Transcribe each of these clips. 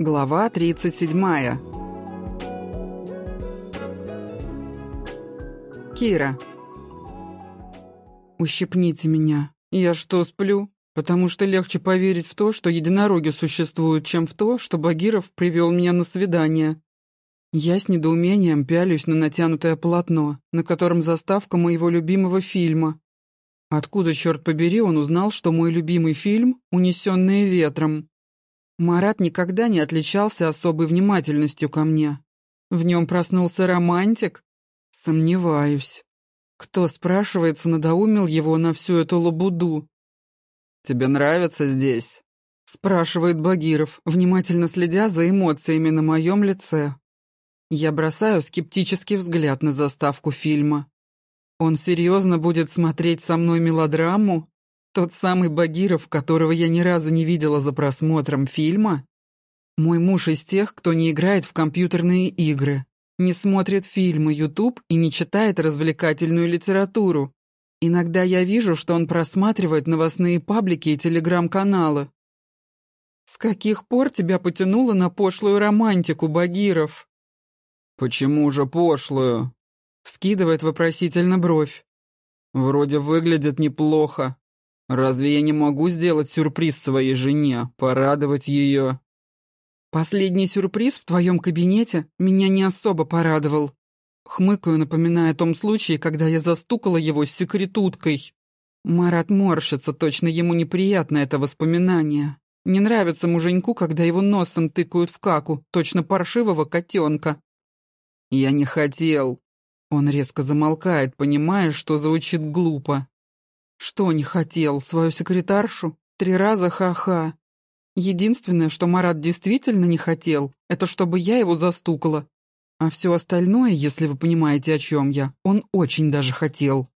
Глава 37. Кира. «Ущипните меня. Я что, сплю? Потому что легче поверить в то, что единороги существуют, чем в то, что Багиров привел меня на свидание. Я с недоумением пялюсь на натянутое полотно, на котором заставка моего любимого фильма. Откуда, черт побери, он узнал, что мой любимый фильм «Унесенные ветром»? Марат никогда не отличался особой внимательностью ко мне. В нем проснулся романтик? Сомневаюсь. Кто, спрашивается, надоумил его на всю эту лабуду? «Тебе нравится здесь?» — спрашивает Багиров, внимательно следя за эмоциями на моем лице. Я бросаю скептический взгляд на заставку фильма. Он серьезно будет смотреть со мной мелодраму? Тот самый Багиров, которого я ни разу не видела за просмотром фильма? Мой муж из тех, кто не играет в компьютерные игры, не смотрит фильмы YouTube и не читает развлекательную литературу. Иногда я вижу, что он просматривает новостные паблики и телеграм-каналы. С каких пор тебя потянуло на пошлую романтику, Багиров? «Почему же пошлую?» Вскидывает вопросительно бровь. «Вроде выглядит неплохо. Разве я не могу сделать сюрприз своей жене, порадовать ее?» «Последний сюрприз в твоем кабинете меня не особо порадовал. Хмыкаю, напоминая о том случае, когда я застукала его с секретуткой. Марат морщится, точно ему неприятно это воспоминание. Не нравится муженьку, когда его носом тыкают в каку, точно паршивого котенка. «Я не хотел». Он резко замолкает, понимая, что звучит глупо. Что не хотел? Свою секретаршу? Три раза ха-ха. Единственное, что Марат действительно не хотел, это чтобы я его застукала. А все остальное, если вы понимаете, о чем я, он очень даже хотел.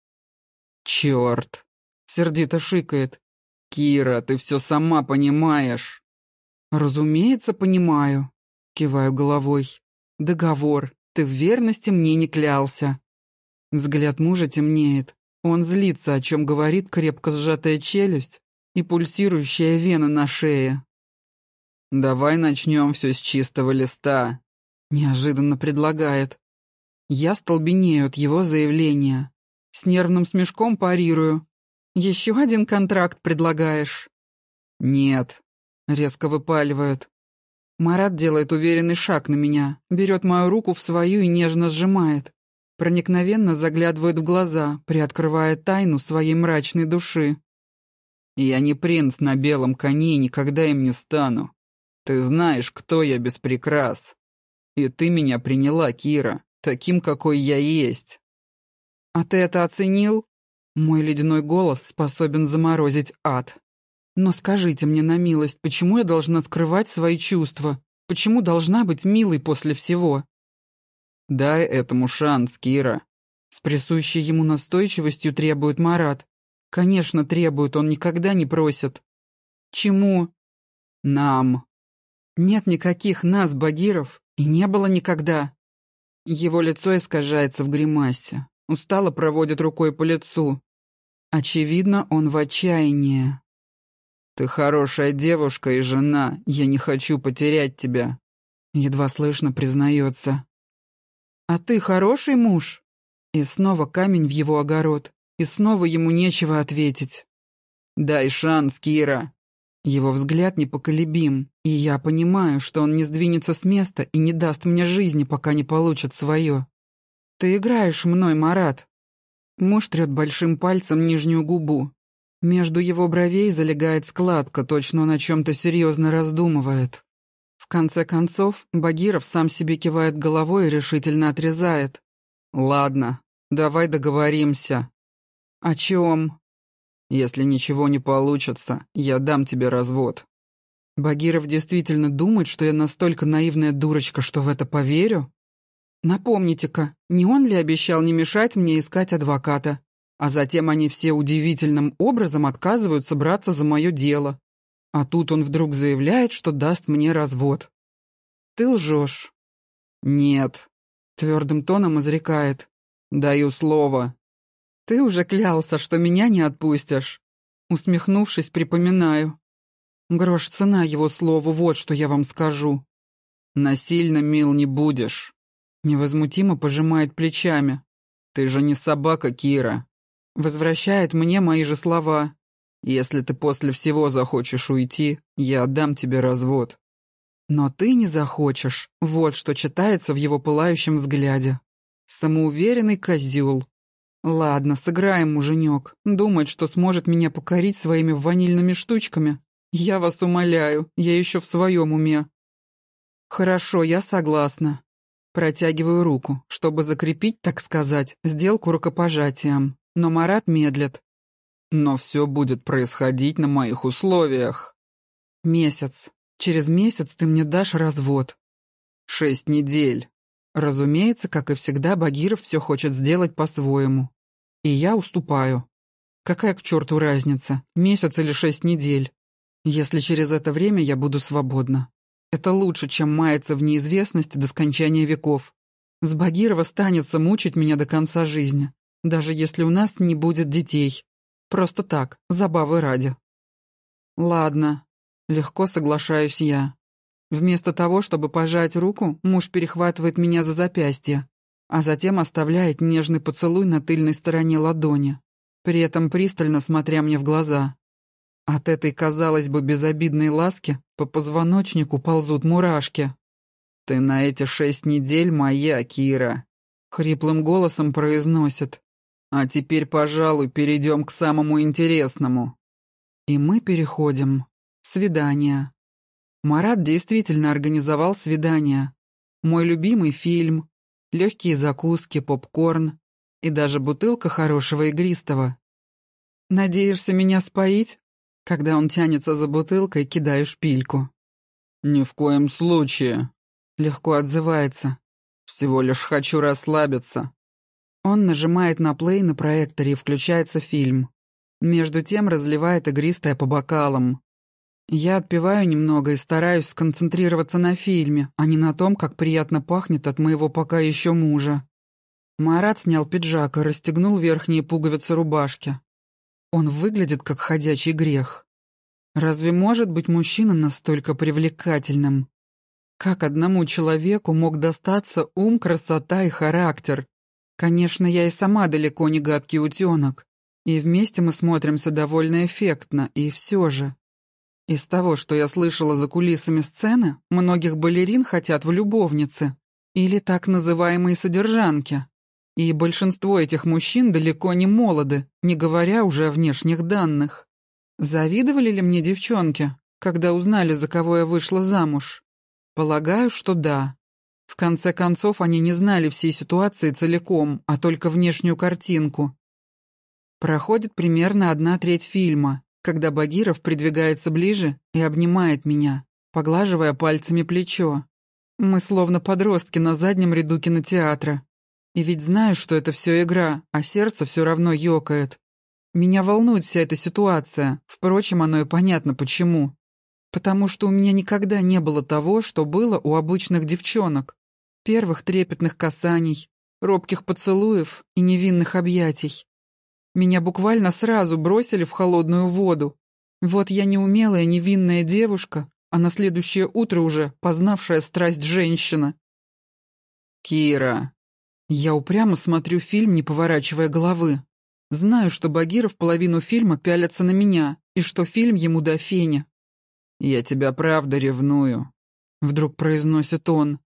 «Черт!» — сердито шикает. «Кира, ты все сама понимаешь». «Разумеется, понимаю», — киваю головой. «Договор. Ты в верности мне не клялся». Взгляд мужа темнеет. Он злится, о чем говорит крепко сжатая челюсть и пульсирующая вена на шее. «Давай начнем все с чистого листа», — неожиданно предлагает. Я столбенею от его заявления. С нервным смешком парирую. «Еще один контракт предлагаешь?» «Нет», — резко выпаливает. Марат делает уверенный шаг на меня, берет мою руку в свою и нежно сжимает. Проникновенно заглядывает в глаза, приоткрывая тайну своей мрачной души. «Я не принц на белом коне и никогда им не стану. Ты знаешь, кто я без прикрас. И ты меня приняла, Кира, таким, какой я есть». «А ты это оценил?» Мой ледяной голос способен заморозить ад. «Но скажите мне на милость, почему я должна скрывать свои чувства? Почему должна быть милой после всего?» «Дай этому шанс, Кира», — с присущей ему настойчивостью требует Марат. «Конечно, требует, он никогда не просит». «Чему?» «Нам». «Нет никаких нас, Багиров, и не было никогда». Его лицо искажается в гримасе, устало проводит рукой по лицу. Очевидно, он в отчаянии. «Ты хорошая девушка и жена, я не хочу потерять тебя», — едва слышно признается. «А ты хороший муж?» И снова камень в его огород, и снова ему нечего ответить. «Дай шанс, Кира!» Его взгляд непоколебим, и я понимаю, что он не сдвинется с места и не даст мне жизни, пока не получит свое. «Ты играешь мной, Марат!» Муж трет большим пальцем нижнюю губу. Между его бровей залегает складка, точно он о чем-то серьезно раздумывает. Конце концов, Багиров сам себе кивает головой и решительно отрезает. «Ладно, давай договоримся». «О чем?» «Если ничего не получится, я дам тебе развод». Багиров действительно думает, что я настолько наивная дурочка, что в это поверю? Напомните-ка, не он ли обещал не мешать мне искать адвоката? А затем они все удивительным образом отказываются браться за мое дело. А тут он вдруг заявляет, что даст мне развод. «Ты лжешь». «Нет», — твердым тоном изрекает. «Даю слово». «Ты уже клялся, что меня не отпустишь». Усмехнувшись, припоминаю. Грош цена его слову, вот что я вам скажу. Насильно мил не будешь. Невозмутимо пожимает плечами. Ты же не собака, Кира. Возвращает мне мои же слова. Если ты после всего захочешь уйти, я отдам тебе развод. Но ты не захочешь. Вот что читается в его пылающем взгляде. Самоуверенный козел. Ладно, сыграем, муженек. Думает, что сможет меня покорить своими ванильными штучками. Я вас умоляю, я еще в своем уме. Хорошо, я согласна. Протягиваю руку, чтобы закрепить, так сказать, сделку рукопожатием. Но Марат медлит. Но все будет происходить на моих условиях. Месяц. Через месяц ты мне дашь развод. Шесть недель. Разумеется, как и всегда, Багиров все хочет сделать по-своему. И я уступаю. Какая к черту разница, месяц или шесть недель? Если через это время я буду свободна. Это лучше, чем маяться в неизвестности до скончания веков. С Багирова станется мучить меня до конца жизни, даже если у нас не будет детей. Просто так, забавы ради. Ладно, легко соглашаюсь я. Вместо того, чтобы пожать руку, муж перехватывает меня за запястье, а затем оставляет нежный поцелуй на тыльной стороне ладони, при этом пристально смотря мне в глаза. От этой, казалось бы, безобидной ласки по позвоночнику ползут мурашки. «Ты на эти шесть недель моя, Кира», — хриплым голосом произносит. «А теперь, пожалуй, перейдем к самому интересному». И мы переходим. Свидание. Марат действительно организовал свидание. Мой любимый фильм, легкие закуски, попкорн и даже бутылка хорошего игристого. «Надеешься меня споить?» Когда он тянется за бутылкой, кидаю шпильку. «Ни в коем случае», — легко отзывается. «Всего лишь хочу расслабиться». Он нажимает на плей на проекторе и включается фильм. Между тем разливает игристое по бокалам. Я отпиваю немного и стараюсь сконцентрироваться на фильме, а не на том, как приятно пахнет от моего пока еще мужа. Марат снял пиджак и расстегнул верхние пуговицы рубашки. Он выглядит как ходячий грех. Разве может быть мужчина настолько привлекательным? Как одному человеку мог достаться ум, красота и характер? Конечно, я и сама далеко не гадкий утенок. И вместе мы смотримся довольно эффектно, и все же. Из того, что я слышала за кулисами сцены, многих балерин хотят в любовнице или так называемые содержанки. И большинство этих мужчин далеко не молоды, не говоря уже о внешних данных. Завидовали ли мне девчонки, когда узнали, за кого я вышла замуж? Полагаю, что да. В конце концов, они не знали всей ситуации целиком, а только внешнюю картинку. Проходит примерно одна треть фильма, когда Багиров придвигается ближе и обнимает меня, поглаживая пальцами плечо. Мы словно подростки на заднем ряду кинотеатра. И ведь знаю, что это все игра, а сердце все равно ёкает. Меня волнует вся эта ситуация, впрочем, оно и понятно почему. Потому что у меня никогда не было того, что было у обычных девчонок. Первых трепетных касаний, робких поцелуев и невинных объятий. Меня буквально сразу бросили в холодную воду. Вот я неумелая невинная девушка, а на следующее утро уже познавшая страсть женщина. «Кира!» Я упрямо смотрю фильм, не поворачивая головы. Знаю, что Багиров половину фильма пялится на меня, и что фильм ему до феня. «Я тебя правда ревную», — вдруг произносит он.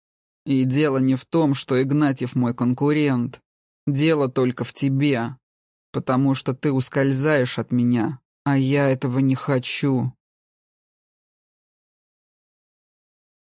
«И дело не в том, что Игнатьев мой конкурент. Дело только в тебе, потому что ты ускользаешь от меня, а я этого не хочу».